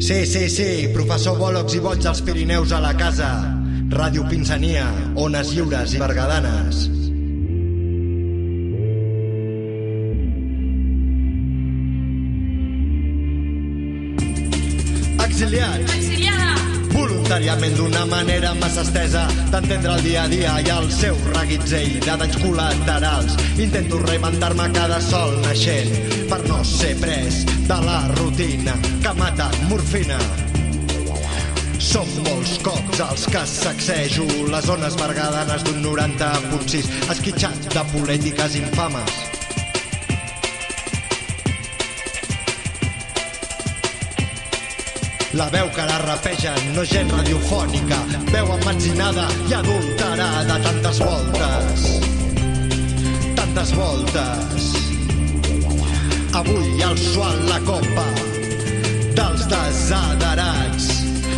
Sí, sí, sí, professor Bòlogs i boig als Pirineus a la casa. Ràdio Pinsania, ones lliures i bergadanes. Exiliats, Exiliada! Voluntàriament d'una manera massa estesa d'entendre el dia a dia i el seu reguitzell de danys col·laterals. Intento reinventar-me cada sol naixent per no ser pres de la rutina que mata morfina. Són molts cops els que sacsejo les zones bergadanes d'un 90.6 esquitxat de polítiques infames. La veu que la rapegen no gent radiofònica, veu emmetzinada i adulterada tantes voltes. Tantes voltes. Avui el sual la copa dels desaderats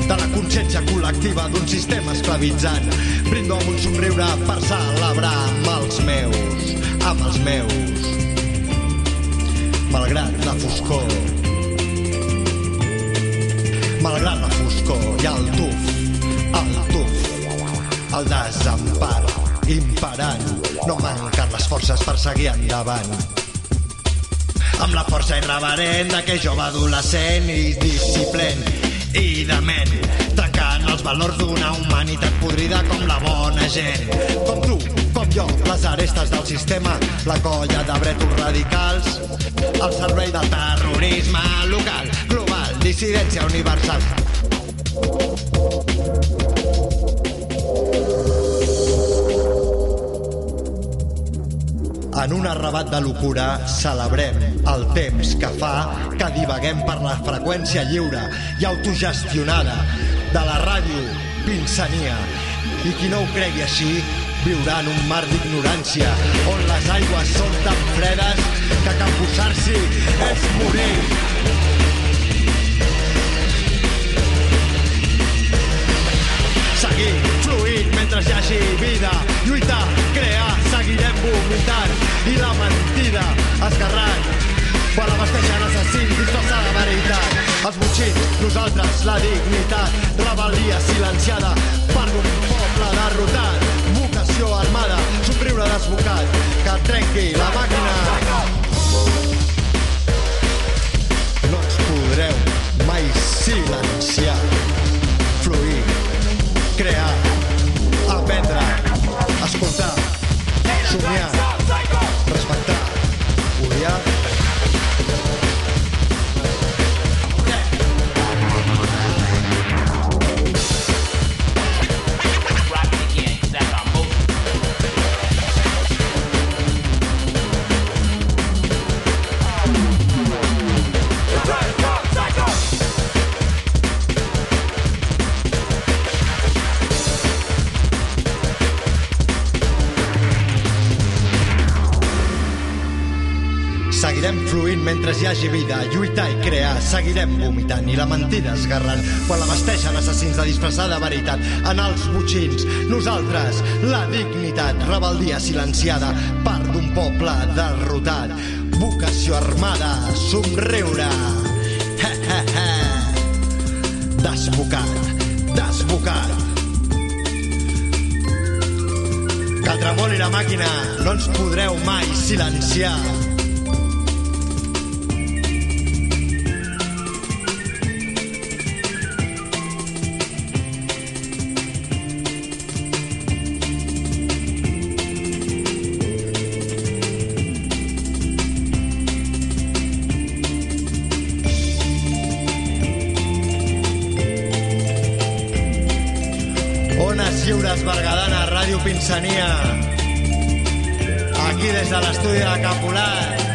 de la consciència col·lectiva d'un sistema esclavitzant. Brindo amb un somriure per celebrar amb els meus, amb els meus. Malgrat la foscor, malgrat la foscor i el tuf, el tuf, el desempar imperant. No manquen les forces per seguir endavant. Amb la força irreverent d'aquell jove adolescent i disciplent i dement, trencant els valors d'una humanitat podrida com la bona gent. Com tu, com jo, les arestes del sistema, la colla de bretos radicals, al servei del terrorisme local, dissidència universal. En un arrabat de locura celebrem el temps que fa que divaguem per la freqüència lliure i autogestionada de la ràdio Pinsania. I qui no ho cregui així viurà en un mar d'ignorància on les aigües són tan fredes que capbussar-s'hi és morir. La mentida esgarrant. Quan la vesteixen assassins disfressa de veritat. Els butxins, nosaltres, la dignitat, rebel·lia silenciada per un poble derrotat. Vocació armada, somriure desbocat, que trenqui la màquina. No ens podreu mai silenciar. Fluir, crear, aprendre, escoltar, somiar, respectar, odiar. Seguirem fluint mentre hi hagi vida, lluitar i crear, seguirem vomitant i la mentida esgarrant quan la vesteixen assassins de disfressar de veritat en els butxins. Nosaltres, la dignitat, rebel·lia silenciada, part d'un poble derrotat, vocació armada, somriure. He, he, he. Desbocat, desbocat. Que tremoli la màquina, no ens podreu mai silenciar. Lliures Bergadana, Ràdio Pinsania. Aquí des de l'estudi de Capolat.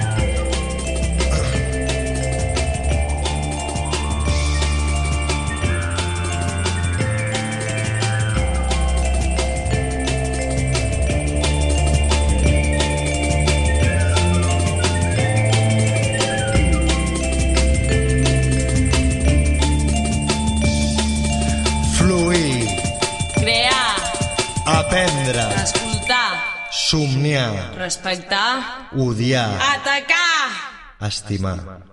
Aprendre, escoltar, somniar, respectar, odiar, atacar! estimar.